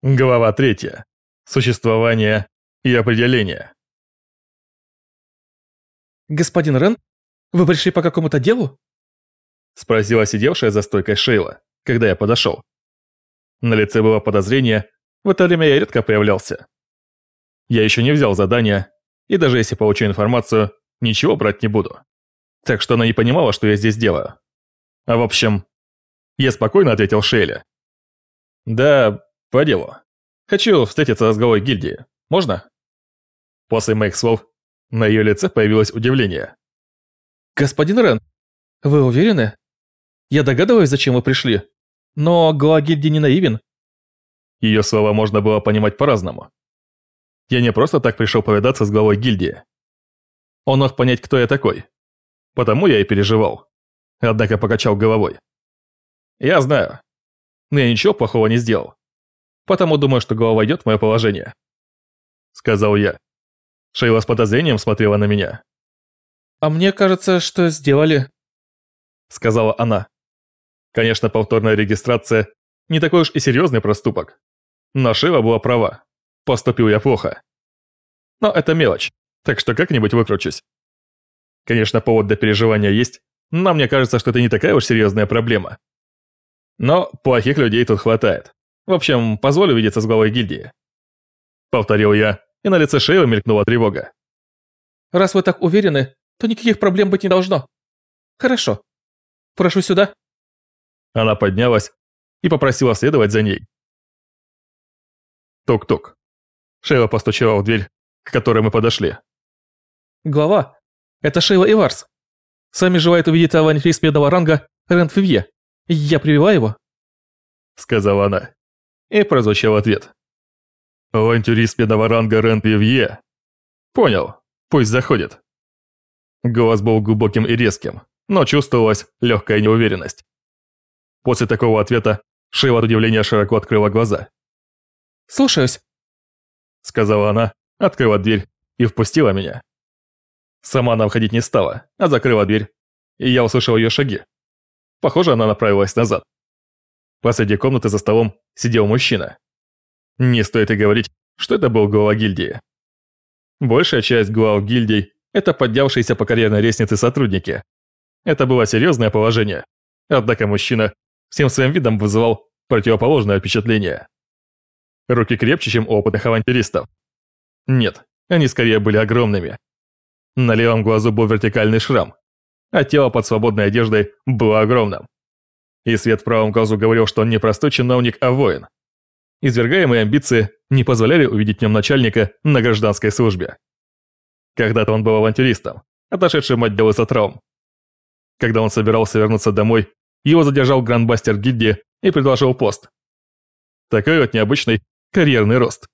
Глава третья. Существование и определение. «Господин Рен, вы пришли по какому-то делу?» Спросила сидевшая за стойкой Шейла, когда я подошел. На лице было подозрение, в это время я редко появлялся. Я еще не взял задание, и даже если получу информацию, ничего брать не буду. Так что она не понимала, что я здесь делаю. А в общем, я спокойно ответил Шейле. «Да, по делу. Хочу встретиться с главой гильдии. Можно? После моих слов на ее лице появилось удивление. Господин Рен, вы уверены? Я догадываюсь, зачем вы пришли. Но глава гильдии не наивен. Ее слова можно было понимать по-разному. Я не просто так пришел повидаться с главой гильдии. Он мог понять, кто я такой. Потому я и переживал. Однако покачал головой. Я знаю. Но я ничего плохого не сделал потому думаю, что голова войдет в мое положение», — сказал я. Шейла с подозрением смотрела на меня. «А мне кажется, что сделали», — сказала она. Конечно, повторная регистрация не такой уж и серьезный проступок. Но Шейла была права. Поступил я плохо. Но это мелочь, так что как-нибудь выкручусь. Конечно, повод для переживания есть, но мне кажется, что это не такая уж серьезная проблема. Но плохих людей тут хватает. В общем, позволю видеться с главой гильдии. Повторил я, и на лице Шейла мелькнула тревога. Раз вы так уверены, то никаких проблем быть не должно. Хорошо. Прошу сюда. Она поднялась и попросила следовать за ней. Тук-тук. Шейла постучала в дверь, к которой мы подошли. Глава, это Шейла Иварс. С вами желает увидеть авантюрист медного ранга Рент Фивье. Я привела его. Сказала она. И прозвучал ответ. «Авантюрист медного ранга Рен Пивье». «Понял. Пусть заходит». Голос был глубоким и резким, но чувствовалась легкая неуверенность. После такого ответа Шива от удивления широко открыла глаза. «Слушаюсь», — сказала она, открыла дверь и впустила меня. Сама она входить не стала, а закрыла дверь, и я услышал ее шаги. Похоже, она направилась назад. Посреди комнаты за столом сидел мужчина. Не стоит и говорить, что это был глава гильдии. Большая часть глав гильдий – это поднявшиеся по карьерной лестнице сотрудники. Это было серьезное положение. Однако мужчина всем своим видом вызывал противоположное впечатление. Руки крепче, чем у опытных авантюристов. Нет, они скорее были огромными. На левом глазу был вертикальный шрам, а тело под свободной одеждой было огромным. И свет в правом глазу говорил, что он не простой чиновник, а воин. Извергаемые амбиции не позволяли увидеть в нем начальника на гражданской службе. Когда-то он был авантюристом, отошедшим от дела за травм. Когда он собирался вернуться домой, его задержал грандбастер гильдии и предложил пост. Такой вот необычный карьерный рост.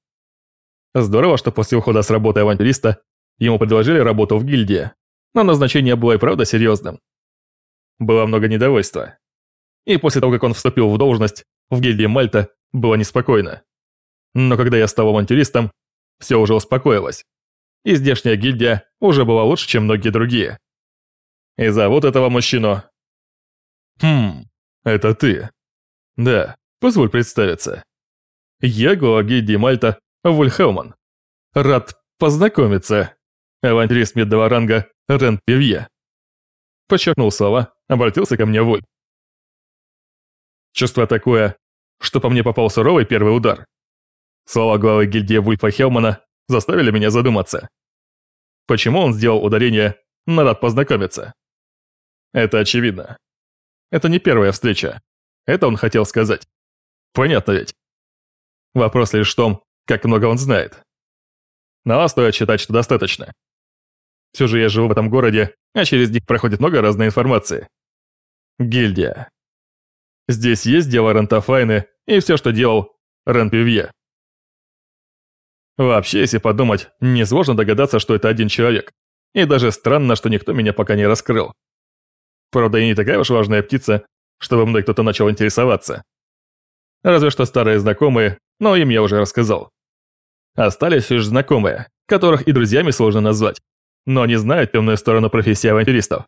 Здорово, что после ухода с работы авантюриста ему предложили работу в гильдии, но назначение было и правда серьезным. Было много недовольства. И после того, как он вступил в должность, в гильдии Мальта было неспокойно. Но когда я стал авантюристом, все уже успокоилось. И здешняя гильдия уже была лучше, чем многие другие. И зовут этого мужчину... Хм, это ты. Да, позволь представиться. Я глава гильдии Мальта Вульхелман. Рад познакомиться. Авантюрист медного ранга Рен Певье. Подчеркнул слова, обратился ко мне Вуль. Чувство такое, что по мне попал суровый первый удар. Слова главы гильдии Вульфа Хелмана заставили меня задуматься. Почему он сделал ударение «надо познакомиться»? Это очевидно. Это не первая встреча. Это он хотел сказать. Понятно ведь. Вопрос лишь в том, как много он знает. Но стоит считать, что достаточно. Все же я живу в этом городе, а через них проходит много разной информации. Гильдия. Здесь есть дело Рентафайны и все, что делал Рен Вообще, если подумать, несложно догадаться, что это один человек. И даже странно, что никто меня пока не раскрыл. Правда, я не такая уж важная птица, чтобы мной кто-то начал интересоваться. Разве что старые знакомые, но им я уже рассказал. Остались лишь знакомые, которых и друзьями сложно назвать, но они знают темную сторону профессии авантюристов.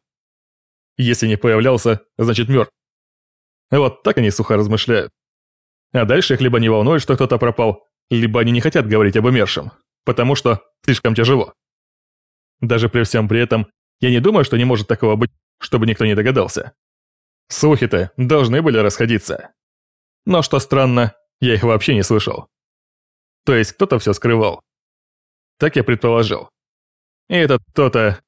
Если не появлялся, значит мертв. Вот так они сухо размышляют. А дальше их либо не волнует, что кто-то пропал, либо они не хотят говорить об умершем, потому что слишком тяжело. Даже при всем при этом, я не думаю, что не может такого быть, чтобы никто не догадался. Слухи-то должны были расходиться. Но что странно, я их вообще не слышал. То есть кто-то все скрывал. Так я предположил. И этот кто-то...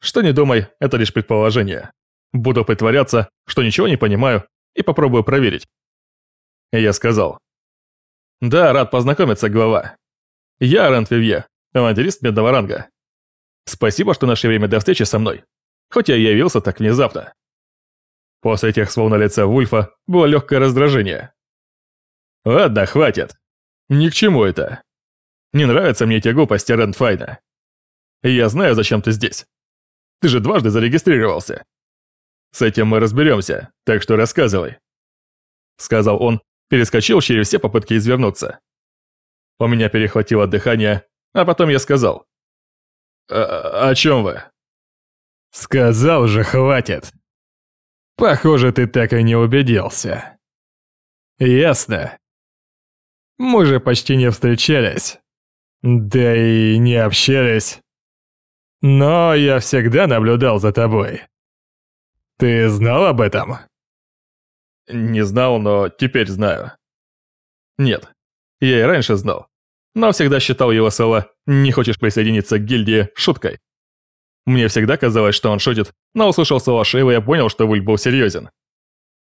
Что не думай, это лишь предположение. Буду притворяться, что ничего не понимаю, и попробую проверить. Я сказал. Да, рад познакомиться, глава. Я Рент Вивье, авантюрист медного ранга. Спасибо, что нашли время до встречи со мной, хоть я и явился так внезапно. После этих слов на лице Вульфа было легкое раздражение. Ладно, хватит. Ни к чему это. Не нравятся мне эти глупости Рентфайна. Я знаю, зачем ты здесь. Ты же дважды зарегистрировался. С этим мы разберемся, так что рассказывай. Сказал он, перескочил через все попытки извернуться. У меня перехватило дыхание, а потом я сказал. «А, «О чем вы?» «Сказал же, хватит. Похоже, ты так и не убедился». «Ясно. Мы же почти не встречались. Да и не общались. Но я всегда наблюдал за тобой. Ты знал об этом? Не знал, но теперь знаю. Нет, я и раньше знал. Но всегда считал его слова «не хочешь присоединиться к гильдии» шуткой. Мне всегда казалось, что он шутит, но услышал слова Шейва и я понял, что Вульф был серьезен.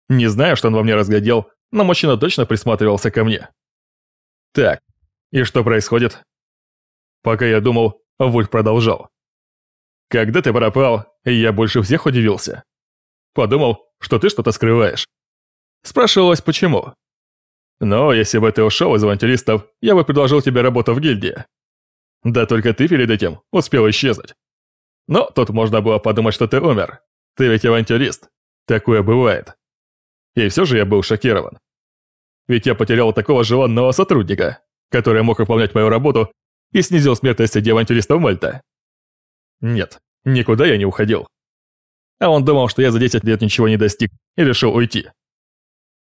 Не знаю, что он во мне разглядел, но мужчина точно присматривался ко мне. Так, и что происходит? Пока я думал, Вульф продолжал. Когда ты пропал, я больше всех удивился. Подумал, что ты что-то скрываешь. Спрашивалось, почему. Но если бы ты ушел из авантюристов, я бы предложил тебе работу в гильдии. Да только ты перед этим успел исчезнуть. Но тут можно было подумать, что ты умер. Ты ведь авантюрист. Такое бывает. И все же я был шокирован. Ведь я потерял такого желанного сотрудника, который мог выполнять мою работу и снизил смертность среди авантюристов Мальта. Нет, никуда я не уходил. А он думал, что я за 10 лет ничего не достиг и решил уйти.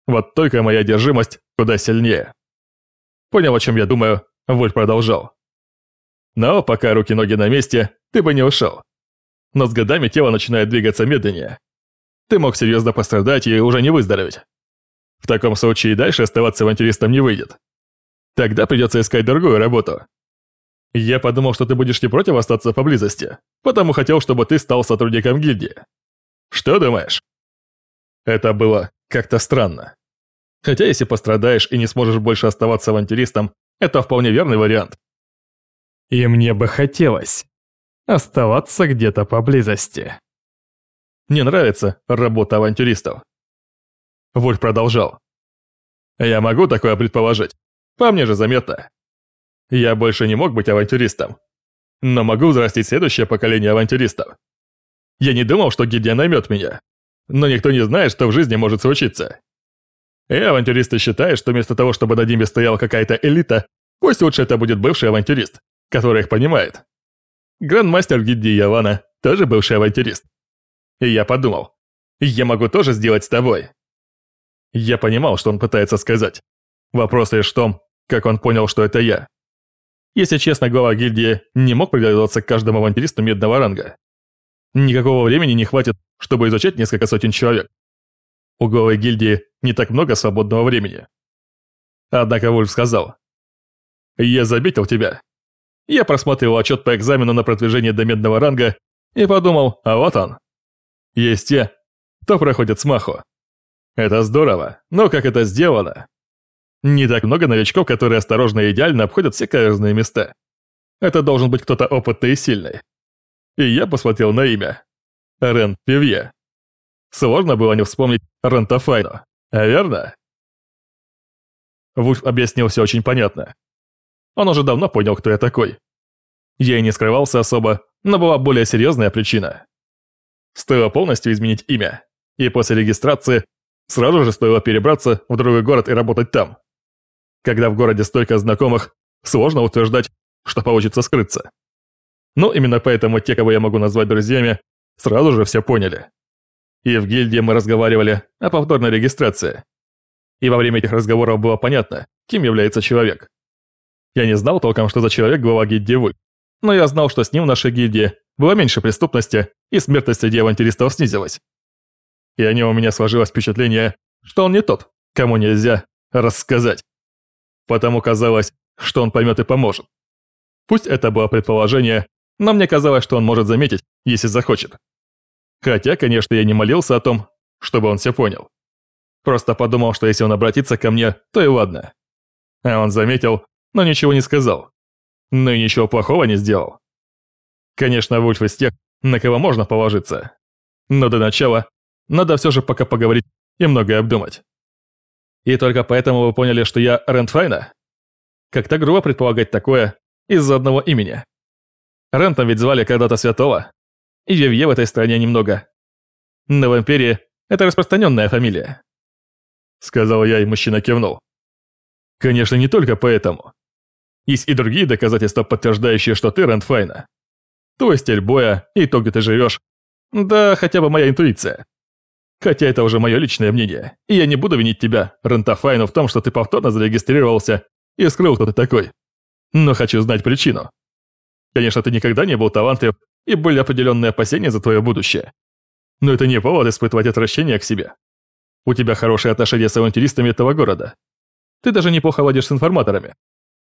Вот только моя одержимость куда сильнее. Понял, о чем я думаю, Вольф продолжал. Но пока руки-ноги на месте, ты бы не ушел. Но с годами тело начинает двигаться медленнее. Ты мог серьезно пострадать и уже не выздороветь. В таком случае дальше оставаться авантюристом не выйдет. Тогда придется искать другую работу. Я подумал, что ты будешь не против остаться поблизости, потому хотел, чтобы ты стал сотрудником гильдии. Что думаешь? Это было как-то странно. Хотя если пострадаешь и не сможешь больше оставаться авантюристом, это вполне верный вариант. И мне бы хотелось оставаться где-то поблизости. Не нравится работа авантюристов. Вольф продолжал. «Я могу такое предположить. По мне же заметно. Я больше не мог быть авантюристом. Но могу взрастить следующее поколение авантюристов. Я не думал, что гильдия наймет меня. Но никто не знает, что в жизни может случиться. И авантюристы считают, что вместо того, чтобы над ними стояла какая-то элита, пусть лучше это будет бывший авантюрист, который их понимает. Грандмастер гильдии Явана тоже бывший авантюрист. И я подумал, я могу тоже сделать с тобой. Я понимал, что он пытается сказать. Вопрос лишь в том, как он понял, что это я. Если честно, глава гильдии не мог приглядываться к каждому авантюристу медного ранга. Никакого времени не хватит, чтобы изучать несколько сотен человек. У главы гильдии не так много свободного времени. Однако Вульф сказал. «Я заметил тебя. Я просмотрел отчет по экзамену на продвижение до медного ранга и подумал, а вот он. Есть те, кто проходит смаху. Это здорово, но как это сделано? Не так много новичков, которые осторожно и идеально обходят все каверзные места. Это должен быть кто-то опытный и сильный. И я посмотрел на имя. Рен Пивье. Сложно было не вспомнить Рента Файно, а верно? Вульф объяснил все очень понятно. Он уже давно понял, кто я такой. Я и не скрывался особо, но была более серьезная причина. Стоило полностью изменить имя, и после регистрации Сразу же стоило перебраться в другой город и работать там. Когда в городе столько знакомых, сложно утверждать, что получится скрыться. Но именно поэтому те, кого я могу назвать друзьями, сразу же все поняли. И в гильдии мы разговаривали о повторной регистрации. И во время этих разговоров было понятно, кем является человек. Я не знал толком, что за человек глава гильдии Вульф, но я знал, что с ним в нашей гильдии было меньше преступности, и смертность среди авантюристов снизилась. И о нем у меня сложилось впечатление, что он не тот, кому нельзя рассказать. Потому казалось, что он поймет и поможет. Пусть это было предположение, но мне казалось, что он может заметить, если захочет. Хотя, конечно, я не молился о том, чтобы он все понял. Просто подумал, что если он обратится ко мне, то и ладно. А он заметил, но ничего не сказал. Но и ничего плохого не сделал. Конечно, Вульф из тех, на кого можно положиться. Но до начала надо все же пока поговорить и многое обдумать. И только поэтому вы поняли, что я Рентфайна? Как-то грубо предполагать такое из-за одного имени. Рентом ведь звали когда-то святого. И Вивье в этой стране немного. Но в Империи это распространенная фамилия. Сказал я, и мужчина кивнул. Конечно, не только поэтому. Есть и другие доказательства, подтверждающие, что ты Рентфайна. Твой стиль боя и то, где ты живешь. Да, хотя бы моя интуиция. Хотя это уже мое личное мнение, и я не буду винить тебя, Рентафайну, в том, что ты повторно зарегистрировался и скрыл, кто ты такой. Но хочу знать причину. Конечно, ты никогда не был талантлив, и были определенные опасения за твое будущее. Но это не повод испытывать отвращение к себе. У тебя хорошие отношения с авантюристами этого города. Ты даже неплохо ладишь с информаторами.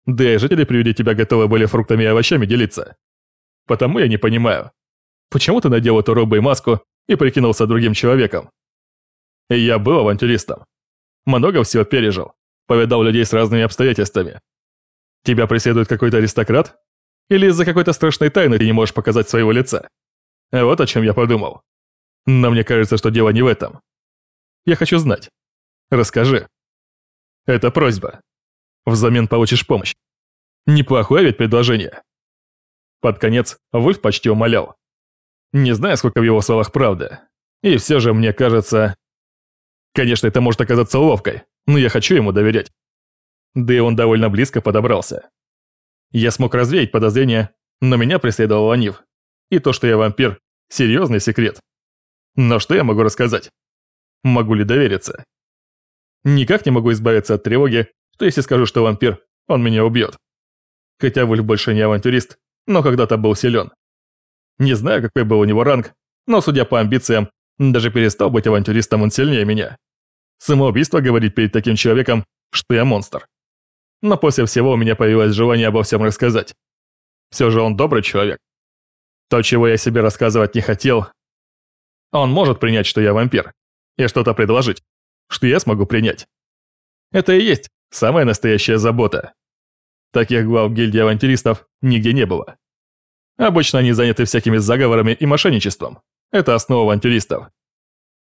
Да и жители при виде тебя готовы были фруктами и овощами делиться. Потому я не понимаю, почему ты надел эту робу и маску и прикинулся другим человеком? Я был авантюристом. Много всего пережил, повидал людей с разными обстоятельствами. Тебя преследует какой-то аристократ? Или из-за какой-то страшной тайны ты не можешь показать своего лица? Вот о чем я подумал. Но мне кажется, что дело не в этом. Я хочу знать. Расскажи. Это просьба. Взамен получишь помощь. Неплохое ведь предложение. Под конец Вульф почти умолял. Не знаю, сколько в его словах правды. И все же мне кажется, Конечно, это может оказаться уловкой, но я хочу ему доверять. Да и он довольно близко подобрался. Я смог развеять подозрения, но меня преследовал Анив. И то, что я вампир, серьезный секрет. Но что я могу рассказать? Могу ли довериться? Никак не могу избавиться от тревоги, что если скажу, что вампир, он меня убьет. Хотя Вульф больше не авантюрист, но когда-то был силен. Не знаю, какой был у него ранг, но судя по амбициям, даже перестал быть авантюристом он сильнее меня. Самоубийство говорит перед таким человеком, что я монстр. Но после всего у меня появилось желание обо всем рассказать. Все же он добрый человек. То, чего я себе рассказывать не хотел, он может принять, что я вампир, и что-то предложить, что я смогу принять. Это и есть самая настоящая забота. Таких глав гильдии авантюристов нигде не было. Обычно они заняты всякими заговорами и мошенничеством. Это основа авантюристов.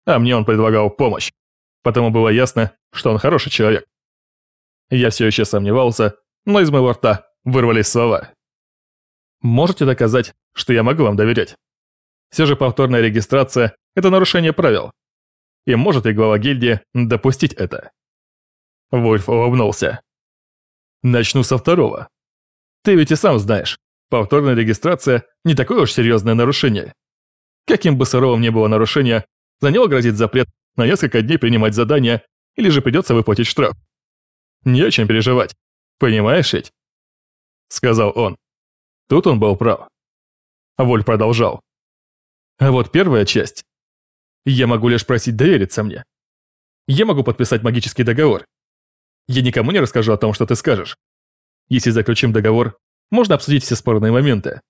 А мне он предлагал помощь потому было ясно, что он хороший человек. Я все еще сомневался, но из моего рта вырвались слова. Можете доказать, что я могу вам доверять? Все же повторная регистрация – это нарушение правил. И может ли глава гильдии допустить это? Вольф улыбнулся. Начну со второго. Ты ведь и сам знаешь, повторная регистрация – не такое уж серьезное нарушение. Каким бы суровым ни было нарушение, за него грозит запрет на несколько дней принимать задания, или же придется выплатить штраф. Не о чем переживать, понимаешь ведь? Сказал он. Тут он был прав. Воль продолжал. А вот первая часть. Я могу лишь просить довериться мне. Я могу подписать магический договор. Я никому не расскажу о том, что ты скажешь. Если заключим договор, можно обсудить все спорные моменты.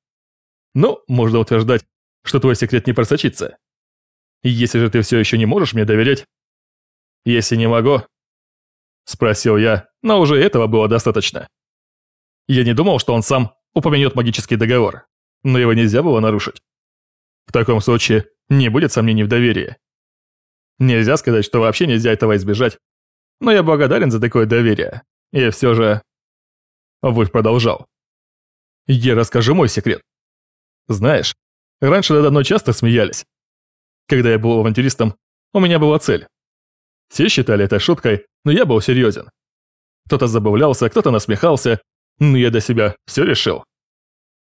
Но можно утверждать, что твой секрет не просочится. Если же ты все еще не можешь мне доверять... Если не могу... Спросил я, но уже этого было достаточно. Я не думал, что он сам упомянет магический договор, но его нельзя было нарушить. В таком случае не будет сомнений в доверии. Нельзя сказать, что вообще нельзя этого избежать, но я благодарен за такое доверие. И все же... Вульф продолжал. Я расскажу мой секрет. Знаешь, раньше надо мной часто смеялись. Когда я был авантюристом, у меня была цель. Все считали это шуткой, но я был серьезен. Кто-то забавлялся, кто-то насмехался, но я для себя все решил.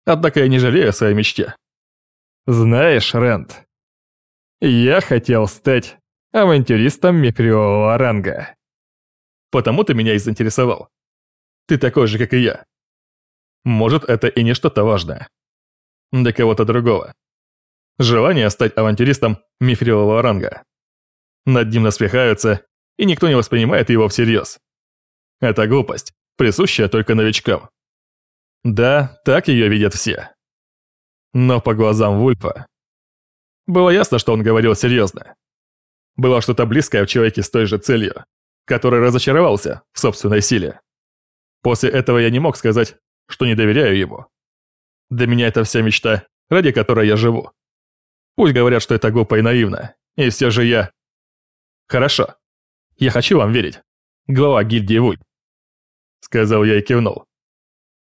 Однако я не жалею о своей мечте. Знаешь, Рент, я хотел стать авантюристом микриового ранга. Потому ты меня и заинтересовал. Ты такой же, как и я. Может, это и не что-то важное. Для кого-то другого. Желание стать авантюристом мифрилового ранга. Над ним насмехаются, и никто не воспринимает его всерьез. Это глупость, присущая только новичкам. Да, так ее видят все. Но по глазам Вульпа... Было ясно, что он говорил серьезно. Было что-то близкое в человеке с той же целью, который разочаровался в собственной силе. После этого я не мог сказать, что не доверяю ему. Для меня это вся мечта, ради которой я живу. Пусть говорят, что это глупо и наивно, и все же я... Хорошо. Я хочу вам верить. Глава гильдии Вульп. Сказал я и кивнул.